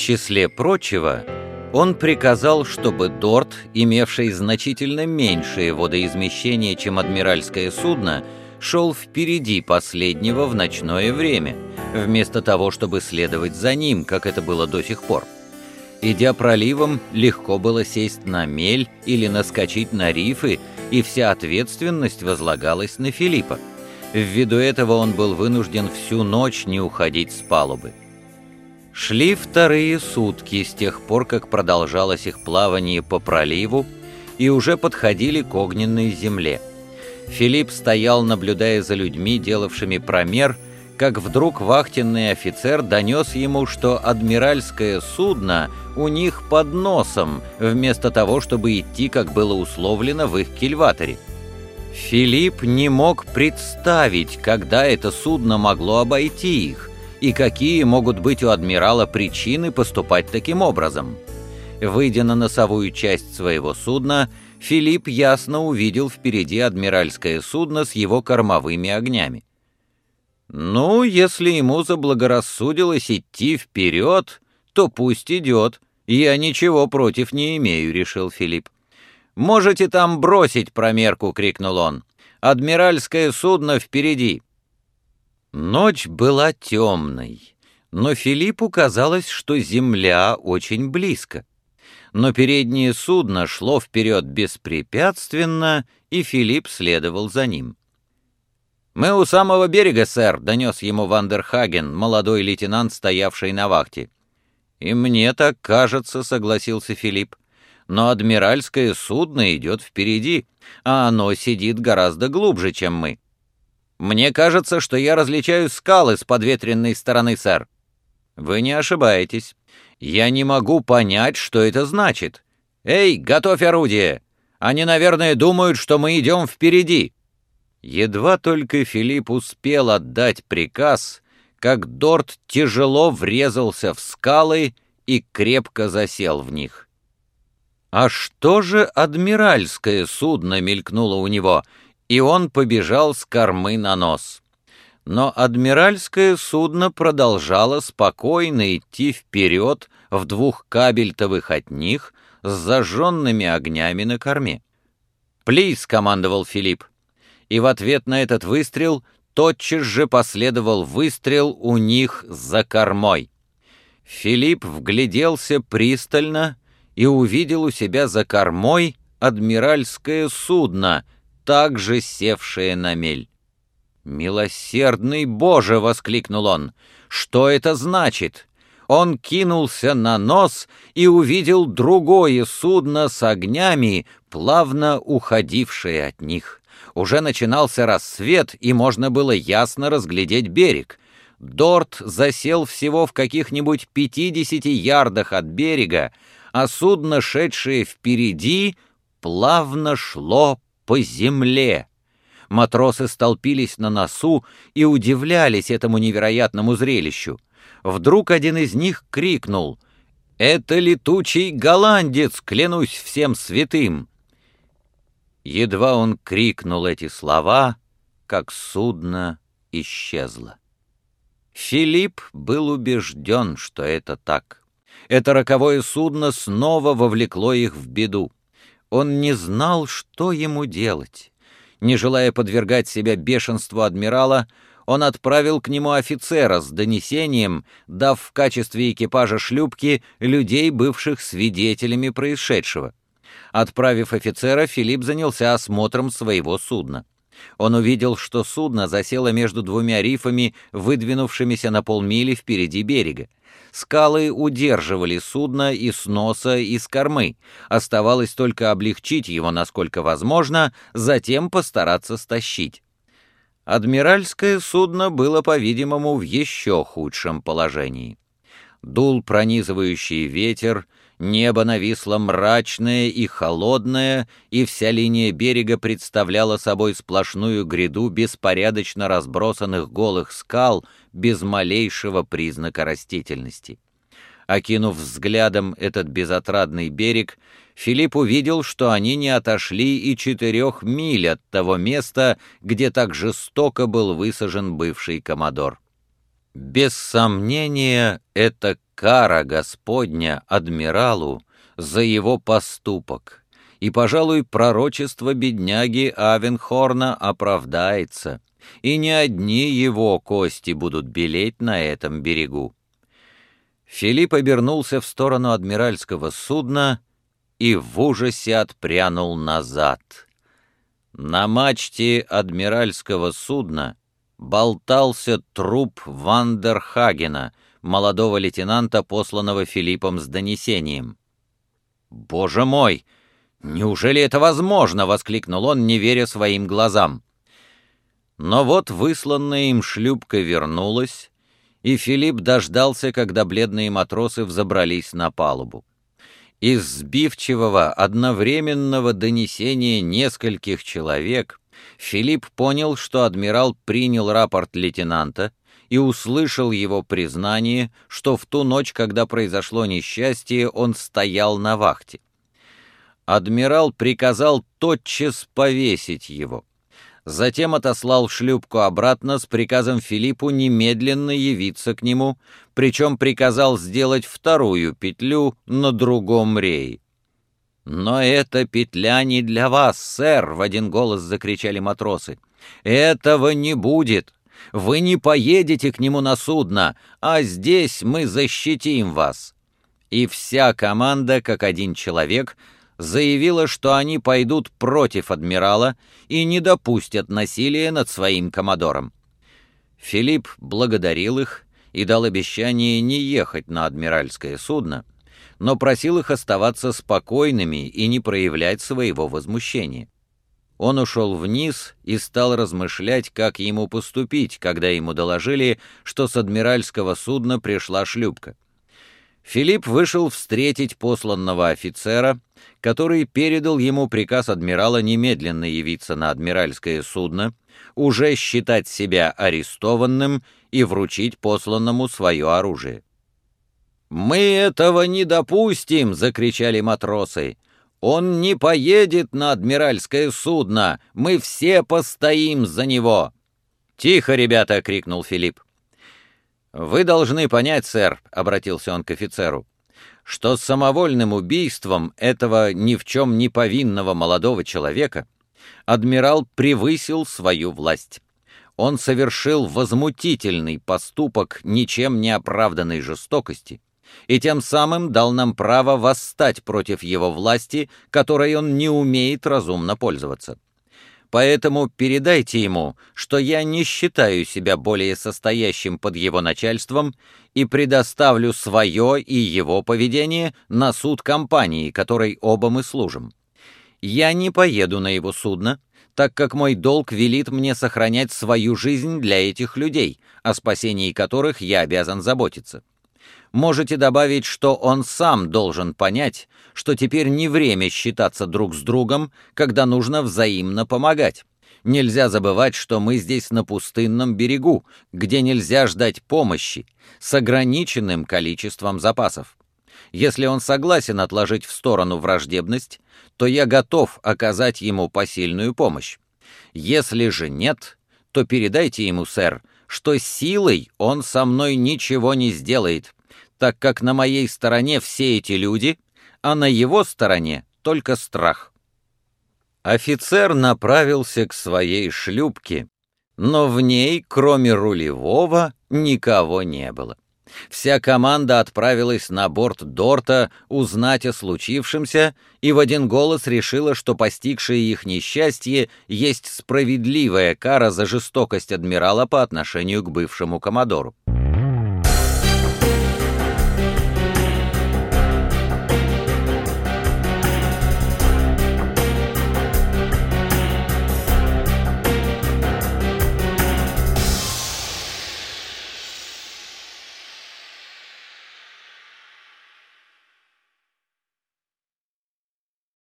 числе прочего, он приказал, чтобы Дорт, имевший значительно меньшее водоизмещение, чем адмиральское судно, шел впереди последнего в ночное время, вместо того, чтобы следовать за ним, как это было до сих пор. Идя проливом, легко было сесть на мель или наскочить на рифы, и вся ответственность возлагалась на Филиппа. Ввиду этого он был вынужден всю ночь не уходить с палубы. Шли вторые сутки с тех пор, как продолжалось их плавание по проливу, и уже подходили к огненной земле. Филипп стоял, наблюдая за людьми, делавшими промер, как вдруг вахтенный офицер донес ему, что адмиральское судно у них под носом, вместо того, чтобы идти, как было условлено в их кильваторе. Филипп не мог представить, когда это судно могло обойти их, и какие могут быть у адмирала причины поступать таким образом. Выйдя на носовую часть своего судна, Филипп ясно увидел впереди адмиральское судно с его кормовыми огнями. «Ну, если ему заблагорассудилось идти вперед, то пусть идет. Я ничего против не имею», — решил Филипп. «Можете там бросить промерку!» — крикнул он. «Адмиральское судно впереди!» Ночь была темной, но Филиппу казалось, что земля очень близко. Но переднее судно шло вперед беспрепятственно, и Филипп следовал за ним. «Мы у самого берега, сэр», — донес ему Вандерхаген, молодой лейтенант, стоявший на вахте. «И мне так кажется», — согласился Филипп. «Но адмиральское судно идет впереди, а оно сидит гораздо глубже, чем мы». Мне кажется, что я различаю скалы с подветренной стороны, сэр. Вы не ошибаетесь. Я не могу понять, что это значит. Эй, готовь орудие! Они, наверное, думают, что мы идем впереди. Едва только Филипп успел отдать приказ, как Дорт тяжело врезался в скалы и крепко засел в них. «А что же адмиральское судно?» — мелькнуло у него — и он побежал с кормы на нос. Но адмиральское судно продолжало спокойно идти вперед в двух кабельтовых от них с зажженными огнями на корме. «Плиз!» — командовал Филипп. И в ответ на этот выстрел тотчас же последовал выстрел у них за кормой. Филипп вгляделся пристально и увидел у себя за кормой адмиральское судно — также севшее на мель. «Милосердный Боже!» — воскликнул он. «Что это значит?» Он кинулся на нос и увидел другое судно с огнями, плавно уходившее от них. Уже начинался рассвет, и можно было ясно разглядеть берег. Дорт засел всего в каких-нибудь пятидесяти ярдах от берега, а судно, шедшее впереди, плавно шло по земле. Матросы столпились на носу и удивлялись этому невероятному зрелищу. Вдруг один из них крикнул «Это летучий голландец, клянусь всем святым!» Едва он крикнул эти слова, как судно исчезло. Филипп был убежден, что это так. Это роковое судно снова вовлекло их в беду. Он не знал, что ему делать. Не желая подвергать себя бешенству адмирала, он отправил к нему офицера с донесением, дав в качестве экипажа шлюпки людей, бывших свидетелями происшедшего. Отправив офицера, Филипп занялся осмотром своего судна. Он увидел, что судно засело между двумя рифами, выдвинувшимися на полмили впереди берега. Скалы удерживали судно и с носа, и с кормы. Оставалось только облегчить его, насколько возможно, затем постараться стащить. Адмиральское судно было, по-видимому, в еще худшем положении. Дул пронизывающий ветер, Небо нависло мрачное и холодное, и вся линия берега представляла собой сплошную гряду беспорядочно разбросанных голых скал без малейшего признака растительности. Окинув взглядом этот безотрадный берег, Филипп увидел, что они не отошли и четырех миль от того места, где так жестоко был высажен бывший комодор. Без сомнения, это кара Господня адмиралу за его поступок, и, пожалуй, пророчество бедняги Авенхорна оправдается, и не одни его кости будут белеть на этом берегу. Филипп обернулся в сторону адмиральского судна и в ужасе отпрянул назад. На мачте адмиральского судна болтался труп Вандерхагена, молодого лейтенанта, посланного Филиппом с донесением. «Боже мой! Неужели это возможно?» — воскликнул он, не веря своим глазам. Но вот высланная им шлюпка вернулась, и Филипп дождался, когда бледные матросы взобрались на палубу. Из сбивчивого одновременного донесения нескольких человек Филипп понял, что адмирал принял рапорт лейтенанта и услышал его признание, что в ту ночь, когда произошло несчастье, он стоял на вахте. Адмирал приказал тотчас повесить его. Затем отослал шлюпку обратно с приказом Филиппу немедленно явиться к нему, причем приказал сделать вторую петлю на другом рее. «Но эта петля не для вас, сэр!» — в один голос закричали матросы. «Этого не будет! Вы не поедете к нему на судно, а здесь мы защитим вас!» И вся команда, как один человек, заявила, что они пойдут против адмирала и не допустят насилия над своим коммодором. Филипп благодарил их и дал обещание не ехать на адмиральское судно, но просил их оставаться спокойными и не проявлять своего возмущения. Он ушел вниз и стал размышлять, как ему поступить, когда ему доложили, что с адмиральского судна пришла шлюпка. Филипп вышел встретить посланного офицера, который передал ему приказ адмирала немедленно явиться на адмиральское судно, уже считать себя арестованным и вручить посланному свое оружие. «Мы этого не допустим!» — закричали матросы. «Он не поедет на адмиральское судно! Мы все постоим за него!» «Тихо, ребята!» — крикнул Филипп. «Вы должны понять, сэр», — обратился он к офицеру, «что самовольным убийством этого ни в чем не повинного молодого человека адмирал превысил свою власть. Он совершил возмутительный поступок ничем не оправданной жестокости, и тем самым дал нам право восстать против его власти, которой он не умеет разумно пользоваться. Поэтому передайте ему, что я не считаю себя более состоящим под его начальством и предоставлю свое и его поведение на суд компании, которой оба мы служим. Я не поеду на его судно, так как мой долг велит мне сохранять свою жизнь для этих людей, о спасении которых я обязан заботиться можете добавить, что он сам должен понять, что теперь не время считаться друг с другом, когда нужно взаимно помогать. Нельзя забывать, что мы здесь на пустынном берегу, где нельзя ждать помощи, с ограниченным количеством запасов. Если он согласен отложить в сторону враждебность, то я готов оказать ему посильную помощь. Если же нет, то передайте ему, сэр, что силой он со мной ничего не сделает, так как на моей стороне все эти люди, а на его стороне только страх. Офицер направился к своей шлюпке, но в ней, кроме рулевого, никого не было. Вся команда отправилась на борт Дорта узнать о случившемся и в один голос решила, что постигшее их несчастье есть справедливая кара за жестокость адмирала по отношению к бывшему коммодору.